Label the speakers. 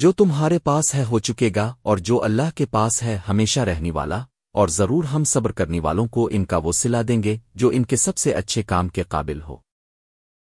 Speaker 1: جو تمہارے پاس ہے ہو چکے گا اور جو اللہ کے پاس ہے ہمیشہ رہنے والا، اور ضرور ہم صبر کرنے والوں کو ان کا وہ سلا دیں گے جو ان کے سب سے اچھے کام کے قابل ہو۔